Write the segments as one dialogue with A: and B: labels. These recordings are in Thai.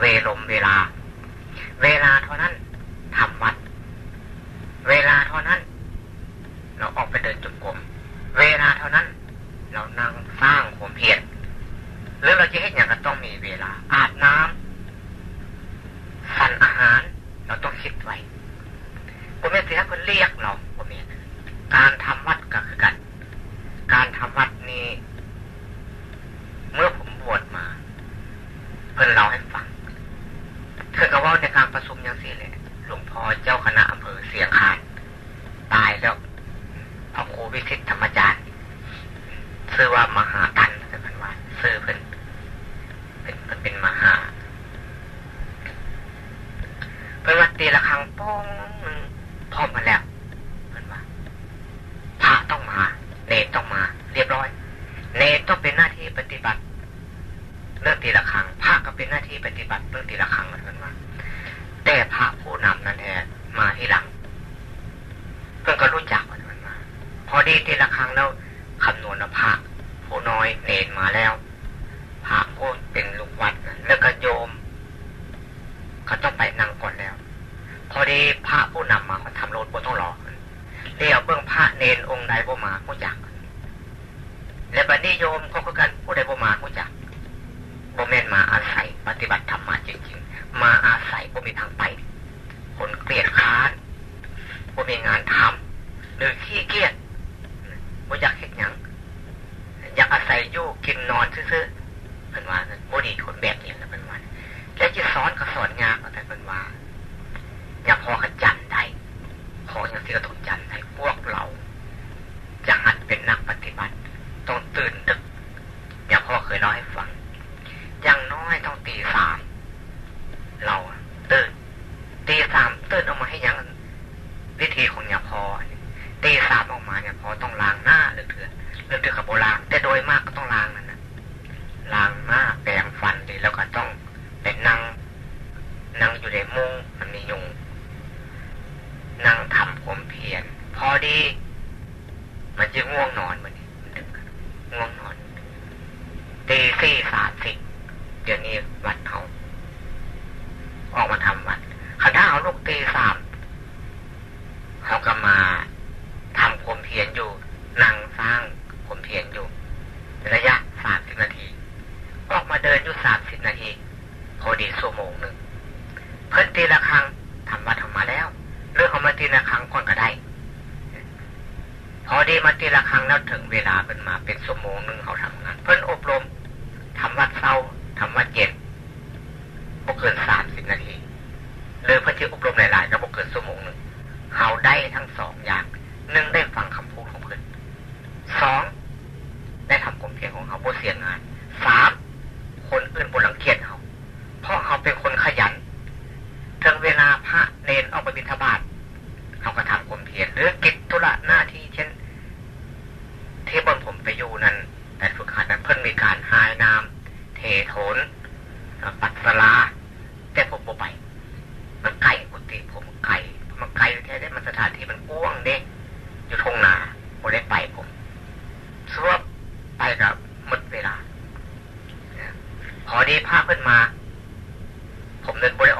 A: เวลมเวลา เวลาเท่านั้นทำวัด เวลาเท่านั้น เราออกไปเดินจุกกลมเวลาเท่านั้น เรานั่งสร้างความเพียรหรือเราจะให้อย่างก็ต้องมีเวลา อาบน้ำสั่นอาหาร เราต้องคิดไว้ผมไม่เสียคนเรียกเราผมเนี่การทำวัดก็คือกัน การทำวัดนี้ เมื่อผมบวชมา เพิ่นเราให้ ผม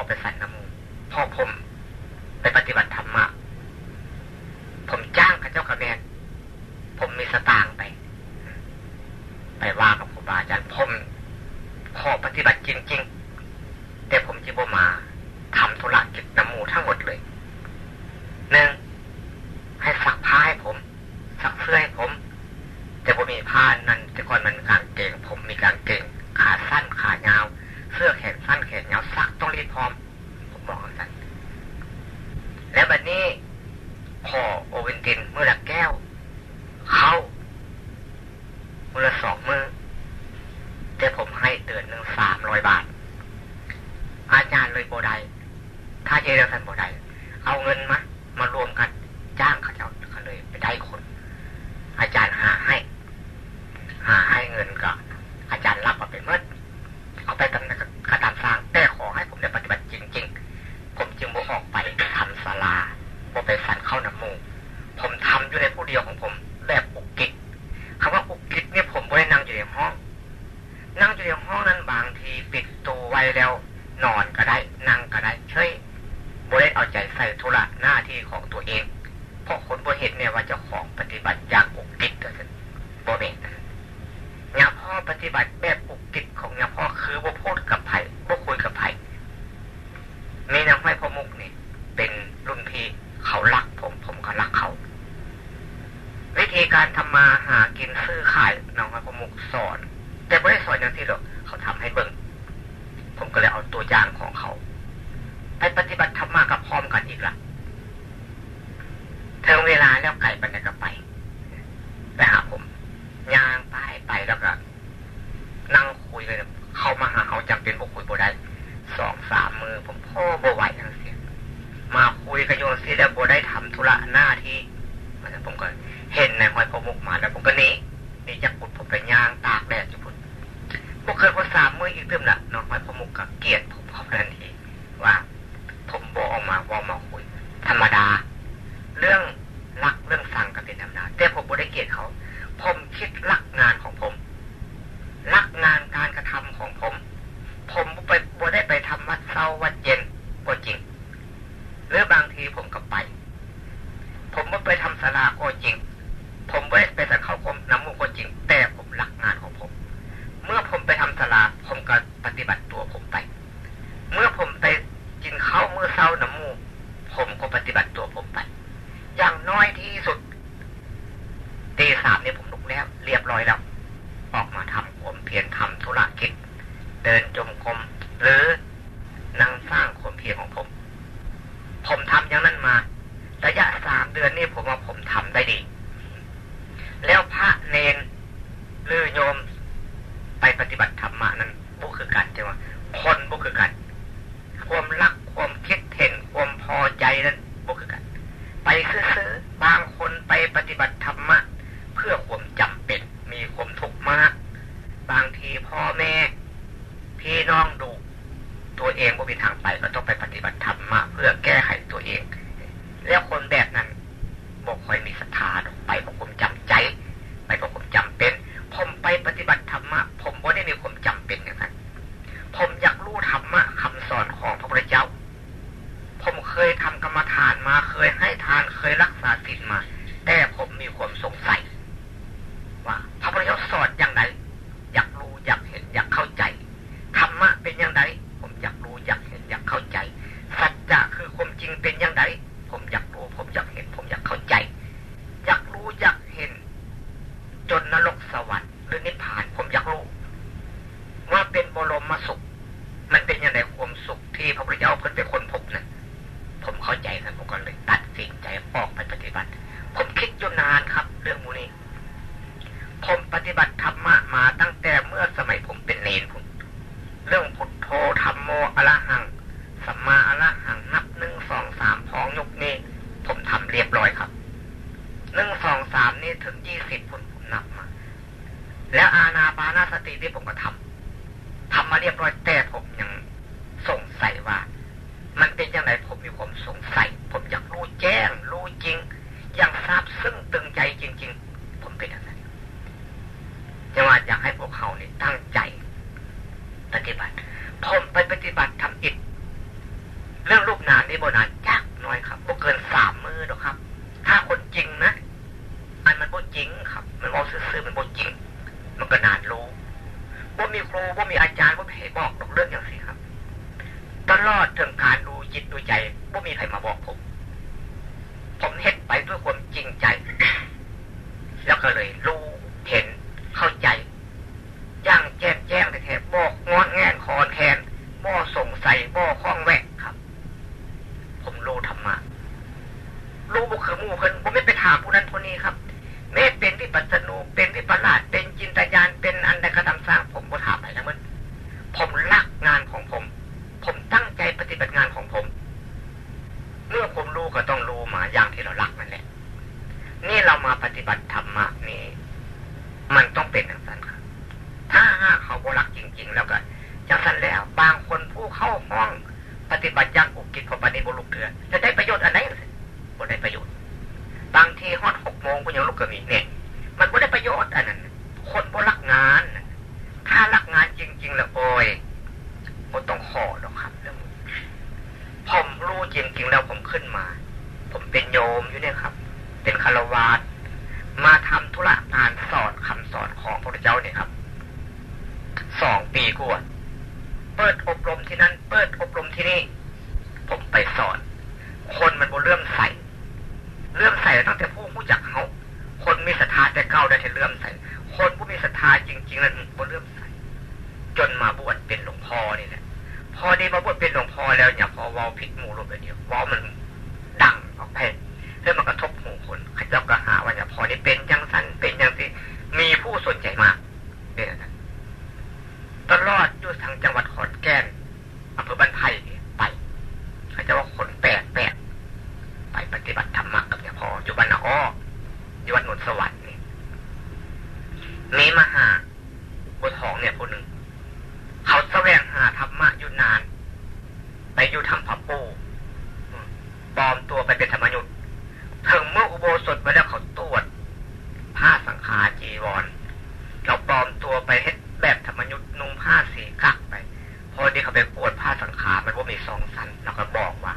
A: มีสองสันแล้วก็บอกว่า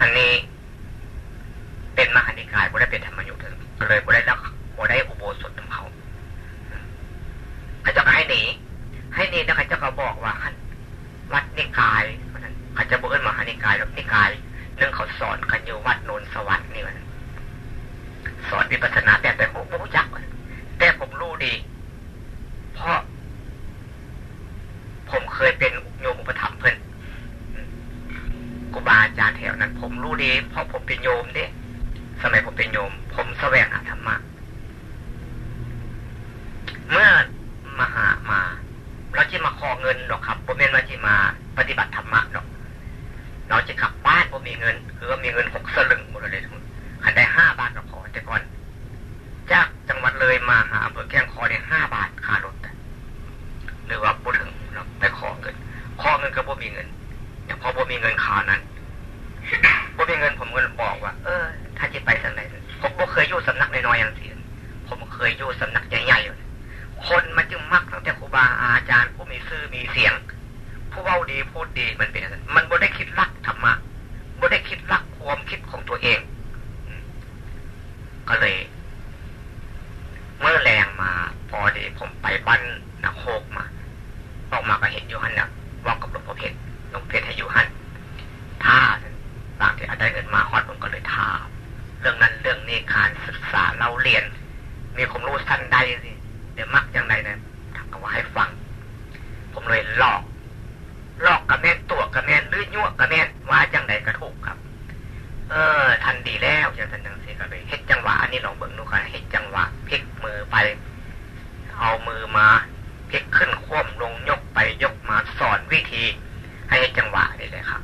A: อันนี้เป็นมหานิกายบุได้เป็นธรรมยุทธ์เลยบุได้ นี่ลองเบิ่งดูค่ะเห็นจังหวะพลิกมือไป เอามือมาพลิกขึ้นคว่ำลงยกไปยกมาสอนวิธี ให้จังหวะนี่เลยครับ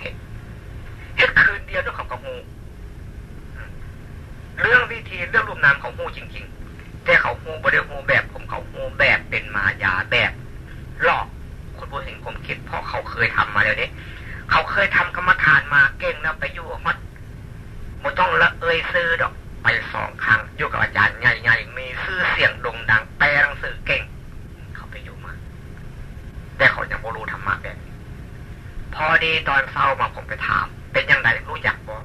A: เห็ดเห็นคืนเดียวด้วยของกับงูเรื่องวิธีเรื่องรูปนามของงูจริง ๆ แต่เขางูบริงูแบบผมเขางูแบบเป็นมายาแบบหลอกคุณผู้เห็นผมคิดเพราะเขาเคยทำมาแล้วเนี่ยเขาเคยทำกรรมฐานมาเก่งแล้วไปอยู่ฮอตไม่ต้องละเอยซื้อดอก อยู่กับอาจารย์ใหญ่ๆมีชื่อเสียงโด่งดังแปลหนังสือเก่ง เขาไปอยู่มาแต่เขายังบ่รู้ธรรมะแบบพอดีตอนเศร้ามาผมไปถาม เป็นยังไงรู้จักบ่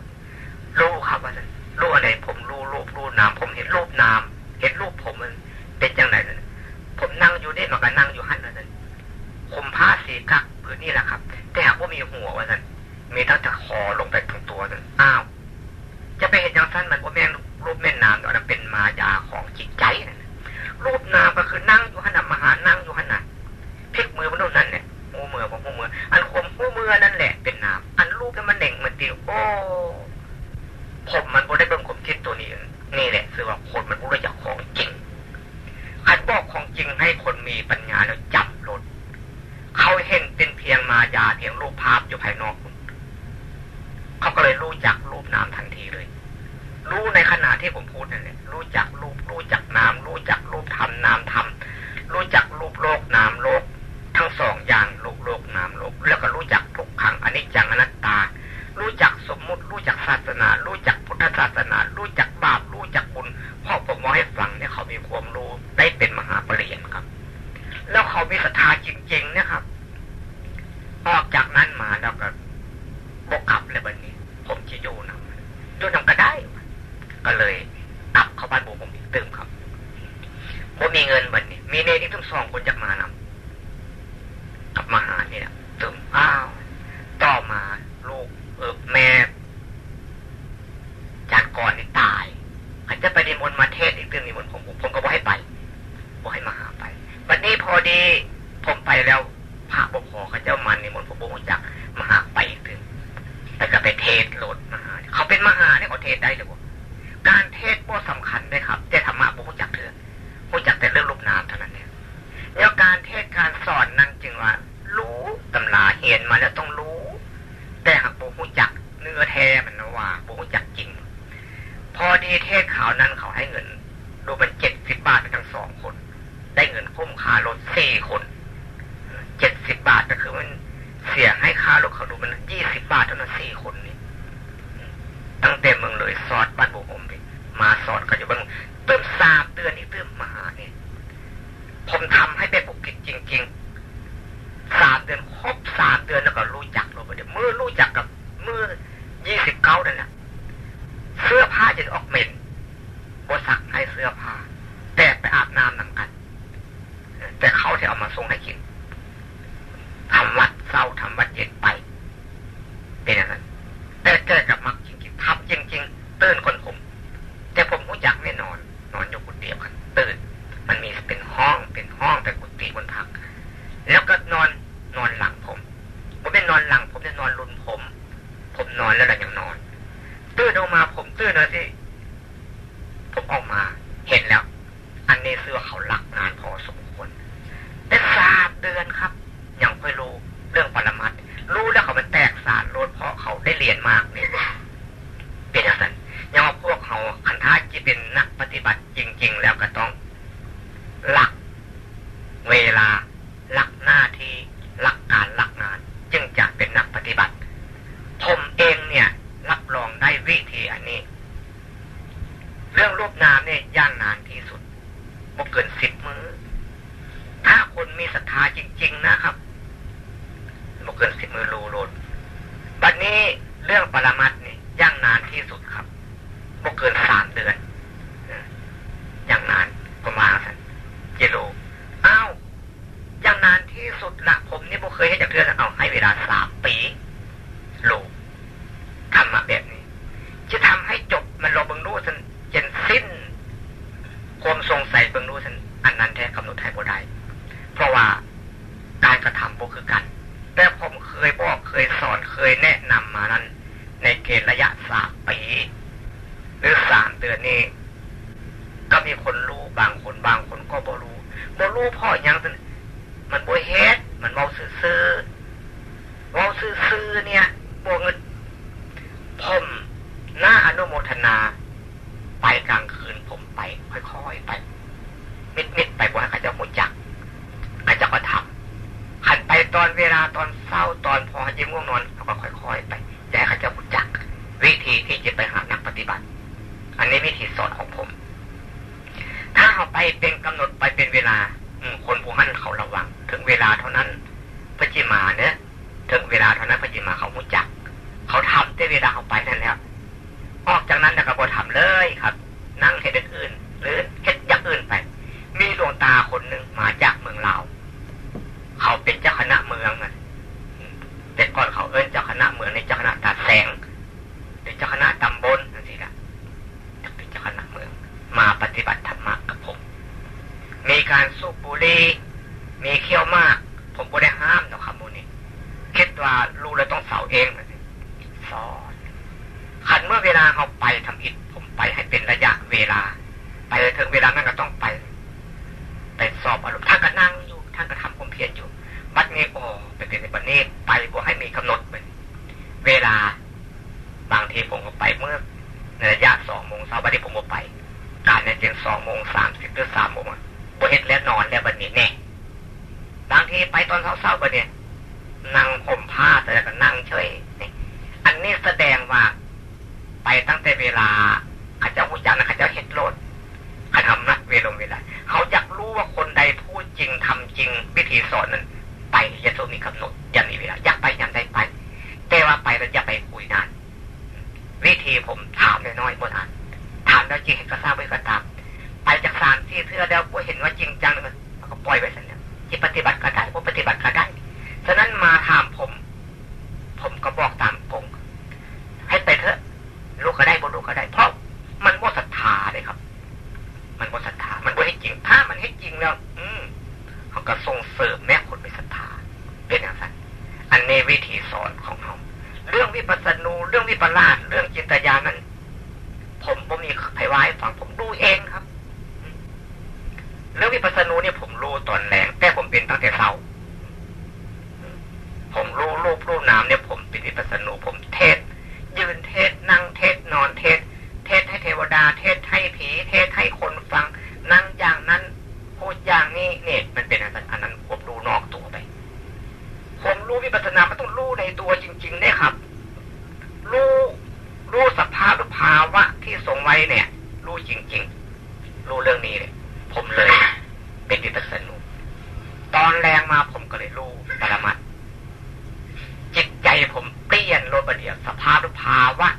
A: รู้ครับว่ารู้อะไรผมรู้รูปรูปน้ำผมเห็นรูปน้ำเห็นรูปผมมันเป็นยังไงนั่นผมนั่งอยู่นี่มันก็นั่งอยู่หันนั่นผมผ้าสีกักคือนี่แหละครับ แต่หากว่ามีหัวว่านั่นมีตั้งแต่คอลงไปทั้งตัวนั่นอ้าว ที่โอ้ผมมันบ่ได้เป็นความคิดตัวนี้ นี่แหละคือว่าคนมันบ่ได้อยากของจริงคันบอกของจริงให้คนมีปัญญาแล้วจับรถเขาเห็นเป็นเพียงมายาเพียงรูปภาพอยู่ภายนอก ศาสนา พระจิมาเนี่ยถึงเวลาเท่านั้นพระจิมาเขาหูจัก เขาทำได้เวลาเขาไปนั่นแล้ว ออกจากนั้นแล้วก็บ่ทำเลยครับ นั่งเห็ดอื่น หรือเห็ดอย่างอื่นไป มีดวงตาคนหนึ่งมาจากเมืองลาวเขาเป็นเจ้าคณะเมืองนะแต่ก่อนเขาเอิ้นเจ้าคณะเมืองในเจ้าคณะตาแสงหรือเจ้าคณะตำบลนั่นสิละเป็นเจ้าคณะเมือง มาปฏิบัติธรรมกับผม มีการสูบบุหรี่มีเขี้ยวมาก ผมก็ได้ห้ามนะครับมูนี่คิดว่ารู้แล้วต้องเสาเองสอนขันเมื่อเวลาเขาไปทำอิฐผมไปให้เป็นระยะเวลา ไปถึงเวลานั้นก็ต้องไป ไปสอบอารมณ์ท่านก็นั่งอยู่ท่านก็ทำผมเพียรอยู่ บัดนี้โอ้ไปเป็นในบัดนี้ไปบ่ให้มีกำหนดไปเวลา บางทีผมก็ไปเมื่อในระยะสองโมงเช้าบัดนี้ผมก็ไป การในเจียงสองโมงสามสิบหรือสามโมงบ่เห็นแล้วนอนแล้วบัดนี้แน่ บางทีไปตอนเช้าๆบัดนี้นั่งผมผ้าแต่ก็นั่งเฉยอันนี้แสดงว่า ไปตั้งแต่เวลาข้าเจ้าหูจักนะข้าเจ้าเห็ดโลดข้าทำนะเวลาเวลา เขาอยากรู้ว่าคนใดพูดจริงทำจริง วิธีสอนนั้น ไปอย่าโซมีกำหนดอย่ามีเวลาอยากไปยังได้ไป แต่ว่าไปแล้วอย่าไปคุยนาน วิธีผมถามน้อยๆบนอ่านถามแล้วจริงเห็นก็ทราบไว้ก็ตาม ไปจากสามที่เทื่อแล้วก็เห็นว่าจริงจังเลยก็ปล่อยไว้สัน ที่ปฏิบัติก็ได้ว่าปฏิบัติก็ได้ฉะนั้นมาถามผม ผมก็บอกตามกงให้ไปเถอะลูกก็ได้บ่ลูกก็ได้ เพราะมันว่ศรัทธาเลยครับ มันว่ศรัทธา มันว่ให้จริง ถ้ามันให้จริงแล้ว อืมเขาก็ส่งเสริมแม่คนไปศรัทธา เป็นอย่างนั้นอันนี้วิธีสอนของเขาเรื่องวิปัสสนูเรื่องวิปลาสเรื่องจินตญาณนั้น ผมผมมีไพว้ฟังผมดูเองครับ เรื่องวิปัสสนูเนี่ยผมรู้ตอนแรงแต่ผมเป็นตั้งแต่เช้าผมรู้รูปรู้น้ำเนี่ยผมเป็นวิปัสสนูผมเทศ ยืนเทศนั่งเทศนอนเทศ เทศให้เทวดา เทศให้ผี เทศให้คนฟัง นั่งอย่างนั้นพูดอย่างนี้เนี่ยมันเป็นอะไรอันนั้นผมรู้นอกตัวไป ผมรู้วิปัสสนามันต้องรู้ในตัวจริงๆเนี่ยครับ รู้รู้สภาพหรือภาวะที่ทรงไว้เนี่ย รู้จริง ๆ รู้เรื่องนี้เลยผมเลย เป็นวิปัสสนูตอนแรงมาผมก็เลยรู้ปรมัตจิตใจผมเปลี่ยนโลประเดียวส ภาวะ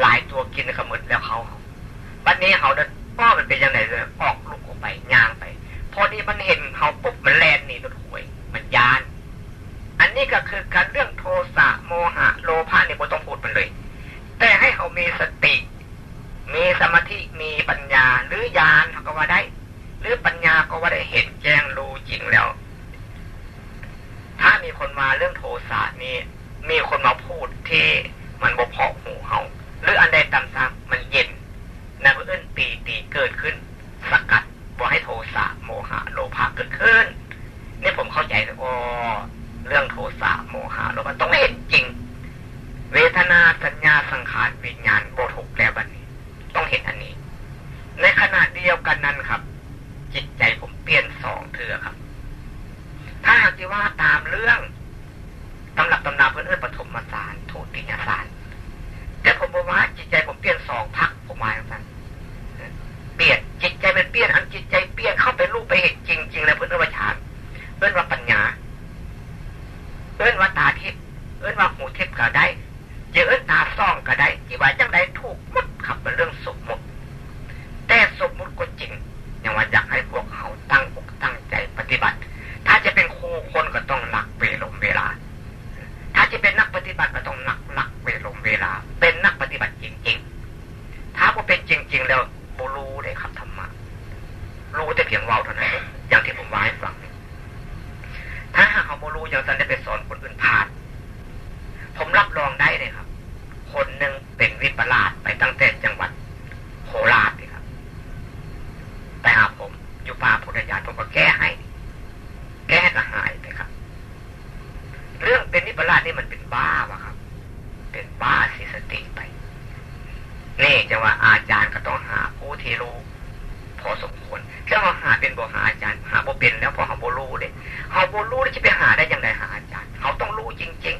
A: หลายตัวกินขมืดแล้วเขาบัดนี้เขาเดินป้อมันเป็นยังไงเลยออกลูกออกไปย่างไป พอนี้มันเห็นเขาปุ๊บมันแลนนี่รถหวย มันยาน อันนี้ก็คือการเรื่องโทสะโมหะ โลภะนี่ไม่ต้องพูดมันเลย แต่ให้เขามีสติ มีสมาธิมีปัญญาหรือญาณเขาก็ว่าได้ หรือปัญญาก็ว่าได้เห็นแจ้งรู้จริงแล้ว ถ้ามีคนมาเรื่องโทสะนี่มีคนมาพูดที่มันบ่พอหูเฮา หรืออันใดตำซ้ำมันเย็นนั่นก็เอื้นตีตีเกิดขึ้น สกัดบ่ให้โทสะโมหะโลภะเกิดขึ้นนี่ผมเข้าใจเลยอ๋อเรื่องโทสะโมหะโลภะต้องเห็นจริง เวทนาสัญญาสังขารวิญญาณโบถูกแล้วบันนี้ ต้องเห็นอันนี้ ในขณะเดียวกันนั้นครับ จิตใจผมเปลี่ยนสองเถือครับ ถ้าหากที่ว่าตามเรื่องตำรับตำนาเพื่อนเอื้อปฐมสารโทติยสาร ผมบอกว่าจิตใจผมเปลี่ยนสองพักผมหมายสั้นเปลี่ยนจิตใจเป็นเปลี่ยนอันจิตใจเปลี่ยนเข้าไปรูปไปเห็นจริงๆแล้วเพื่อนเอื้อวชานเพื่อนว่าปัญญาเพื่อนว่าตาทิพย์เพื่อนว่าหูทิพย์ก็ได้เยอะเอื้อตาซ่องก็ได้กี่ว่าจังไดถูกมุดขับเป็นเรื่องสมมติแต่สมมติก็จริงอย่างว่าอยากให้พวกเขาตั้งอกตั้งใจปฏิบัติ ถ้าจะเป็นครูคนก็ต้องหลักเวลมเวลา ถ้าจะเป็นนักปฏิบัติก็ต้องหนักหลักเวลมเวลา เป็นนักปฏิบัติจริง ๆ ถ้าว่าเป็นจริง ๆ แล้วบูรู้เลยครับธรรมะรู้แต่เพียงว่าเท่านั้น อย่างที่ผมว่าให้ฟัง ถ้าหากเขาบูรู้อย่างนั้นได้ไปสอนคนอื่นผ่าน ผมรับรองได้เลยครับ คนหนึ่งเป็นวิปลาสไปตั้งแต่จังหวัดโคราชเลยครับไปหาผมอยู่ป่าพุทธญาณผมก็แก้ให้ แก้ก็หายไปครับ เรื่องเป็นนิปลาสนี่มันเป็นบ้าวะครับ เป็นบ้าสิสติไป นี่จะว่าอาจารย์ก็ต้องหาผู้ที่รู้พอสมควรแล้วเขาหาเป็นบ่หาอาจารย์ หาบ่เป็นแล้วพอเขาบ่รู้เด้เขาบ่รู้แล้วจะไปหาได้ยังไงหาอาจารย์ เขาต้องรู้จริง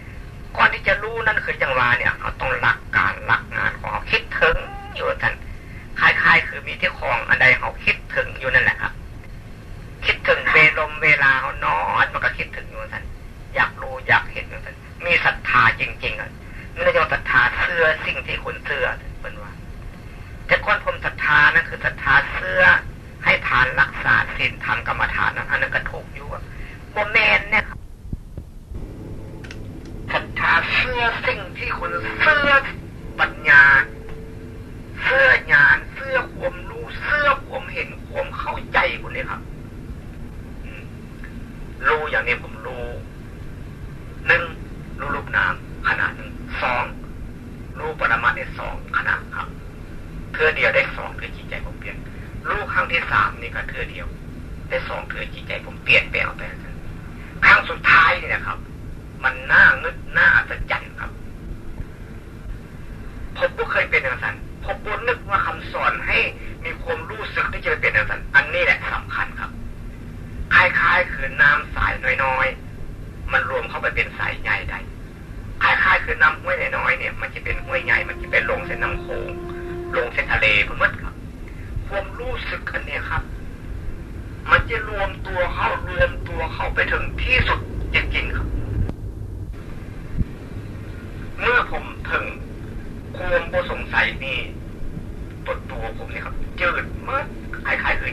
A: ๆ ก่อนที่จะรู้นั่นคือจังหวะเนี่ยเขาต้องหลักการหลักงานของเขาคิดถึงอยู่ท่านคล้ายๆ คือมีที่คลองอันใดเขาคิดถึงอยู่นั่นแหละครับ คิดถึงเวลมเวลา ธาเสื้อสิ่งที่คุณเสื้อเป็นว่า แต่คนผมศรัทธานั่นคือศรัทธาเสื้อให้ทานรักษาศีลทำกรรมฐานนั้นอันนั้นก็ถูกอยู่ว่าโมเมนเนี่ยครับศรัทธาเสื้อสิ่งที่คุณเสื้อปัญญา เสื้อญาณเสื้อความรู้เสื้อความเห็นความเข้าใจคุณนี่ครับรู้อย่างนี้ผมรู้หนึ่งรู้รูปนามขนาดหนึ่งสองรู้ปรมาในสองขนาดครับเทือเดียวได้สองเทือจิตใจผมเปลี่ยนรู้ครั้งที่สามนี่ก็เทือเดียว ได้สองเทือจิตใจผมเปลี่ยนแปลงไปครั้งสุดท้ายนี่นะครับ มันน่างึดน่าอัศจรรย์ครับ ผมก็เคยเป็นอย่างนั้นผมก็นึกว่าคำสอนให้มีความรู้สึกที่จะเป็นอย่างนั้นอันนี้แหละสำคัญครับ คล้ายๆคือน้ำสายน้อยๆ มันรวมเข้าไปเป็นสายใหญ่ได้ คล้ายๆคือน้ำห้วยน้อยๆเนี่ย มันจะเป็นห้วยใหญ่ มันจะเป็นลงเส้นน้ำโขงลงเส้นทะเลเพื่อนครับ ความรู้สึกอันนี้ครับ มันจะรวมตัวเข้ารวมตัวเข้าไปถึงที่สุดจริงๆครับ เมื่อผมถึง ความบ่สนี่ตัวตัวผมเนี่ยครับจืดเมากคล้ายๆเลย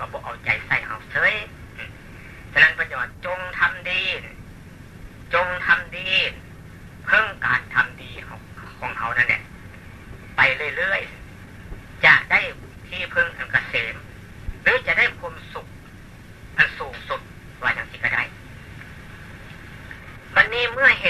A: ก็บอกเอาใจใส่เอาเฉยฉะนั้นประโยชน์จงทำดี จงทำดี เพิ่มการทำดีของของเขานั่นเนี่ยไปเรื่อยๆ จะได้ที่เพึ่งอันกเกษม หรือจะได้ความสุขอันสูงสุดว่าอย่างที่ก็ได้ วันนี้เมื่อเห็น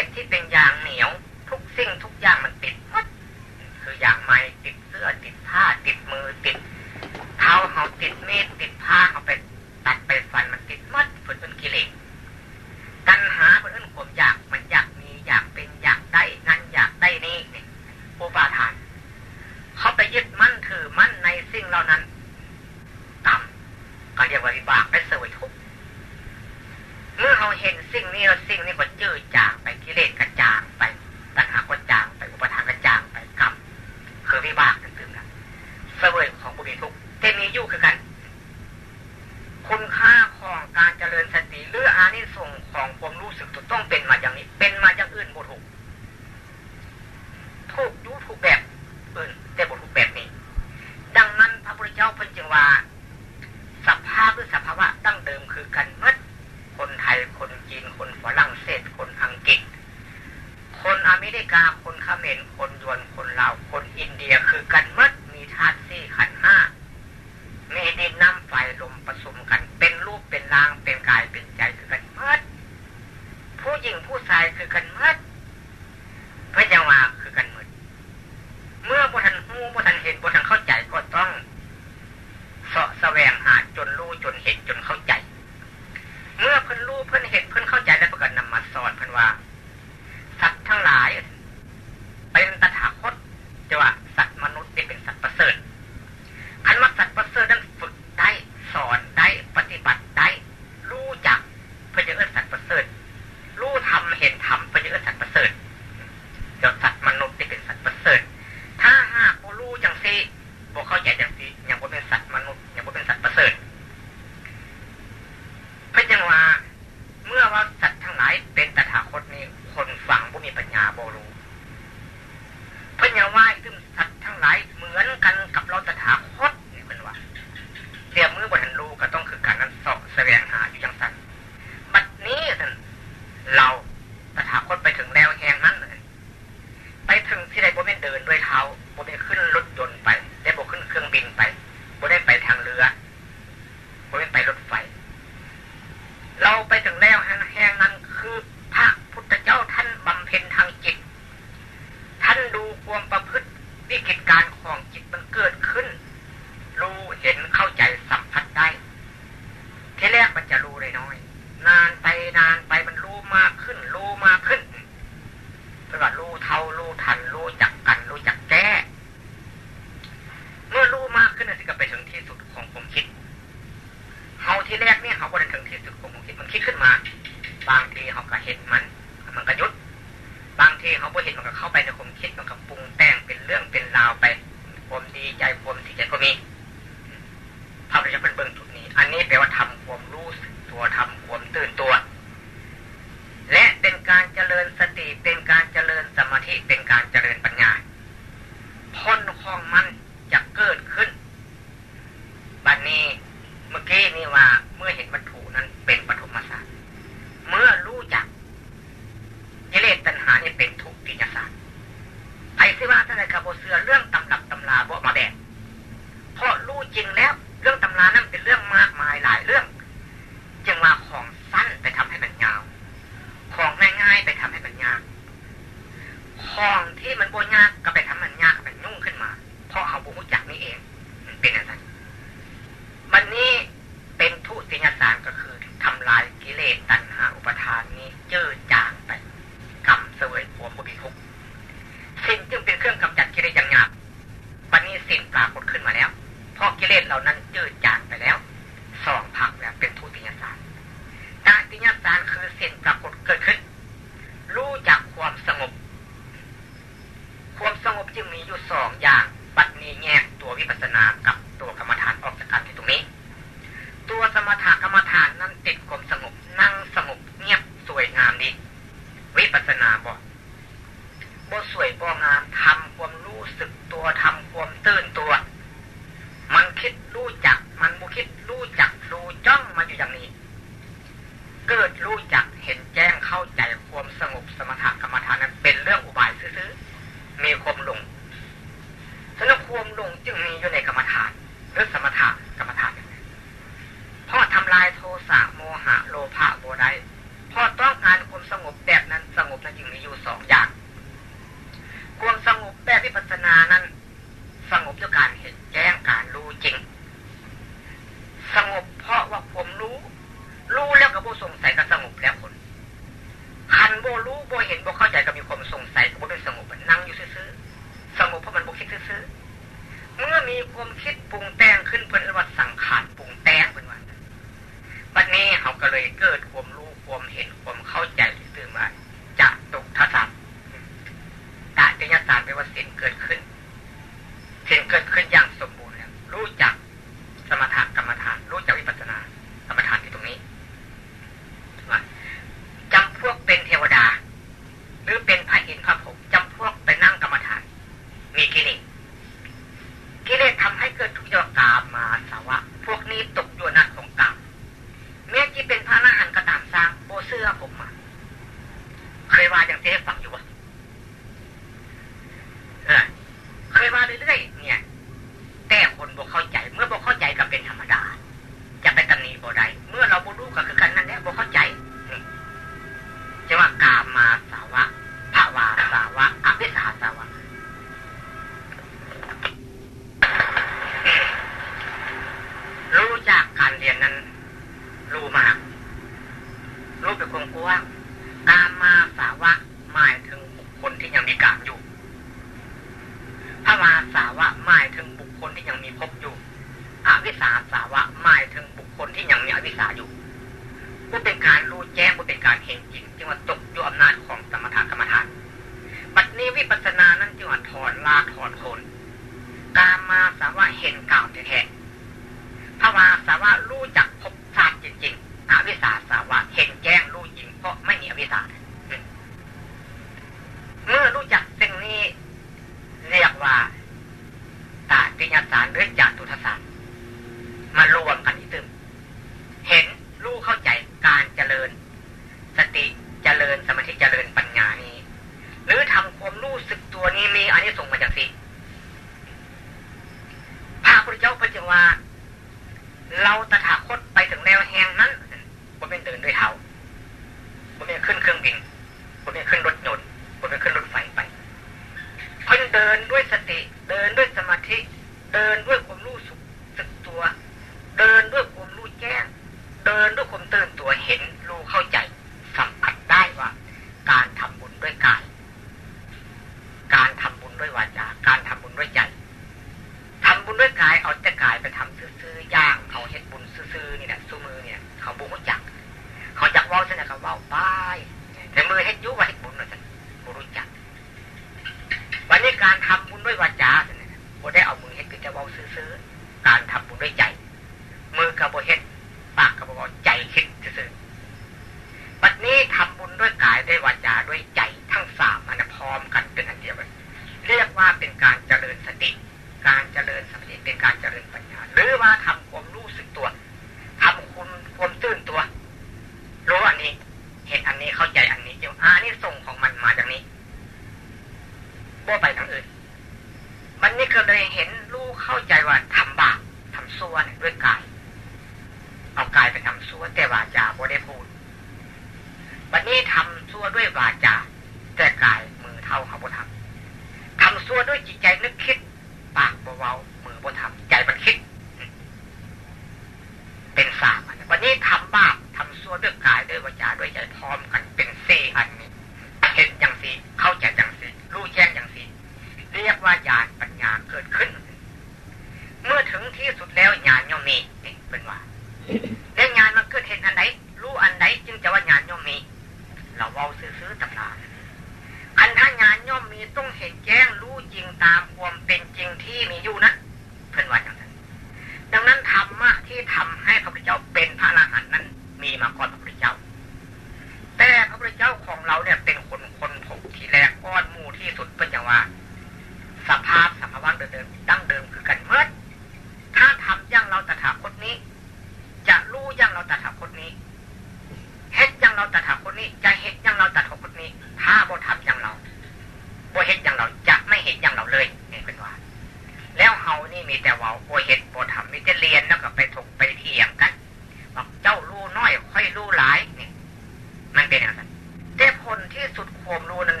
A: ที่สุดข่มรู้นั้น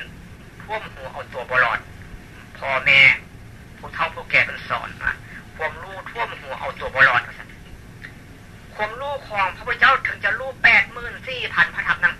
A: ท่วมหัวเอาตัวบลอดพ่อแม่ผู้เฒ่าผู้แก่เป็นสอนมาข่มรู้ท่วมหัวเอาตัวบลอดข่มรู้ของพระพุทธเจ้าถึงจะรู้แปดหมื่นสี่พันพระธรรมนั้น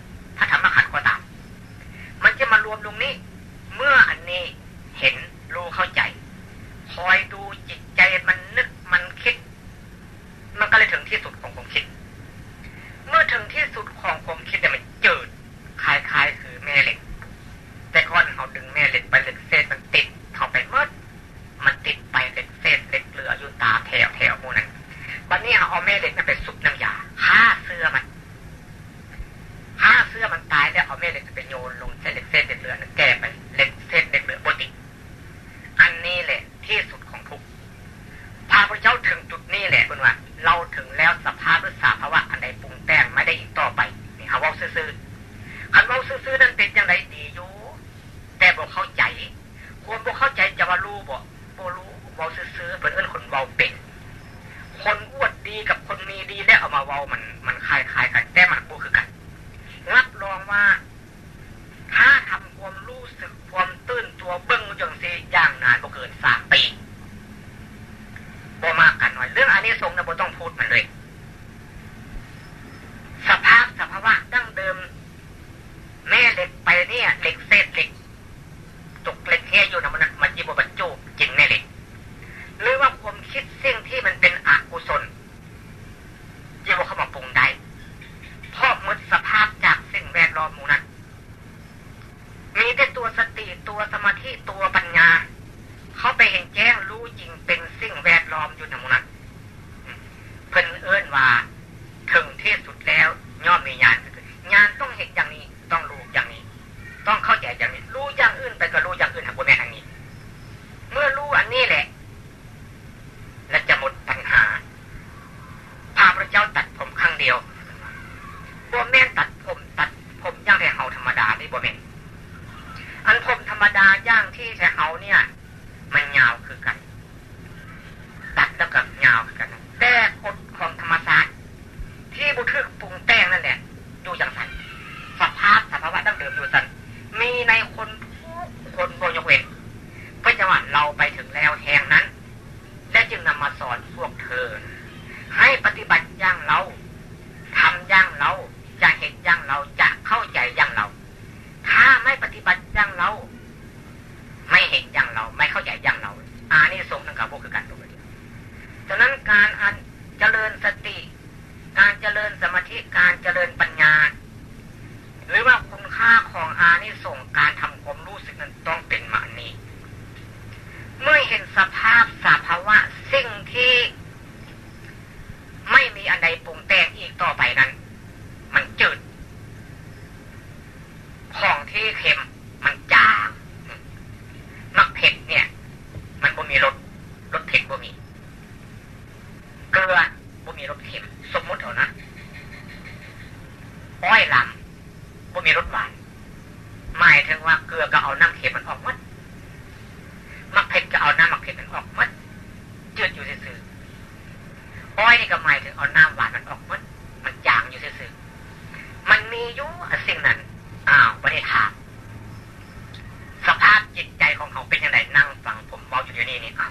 A: ผ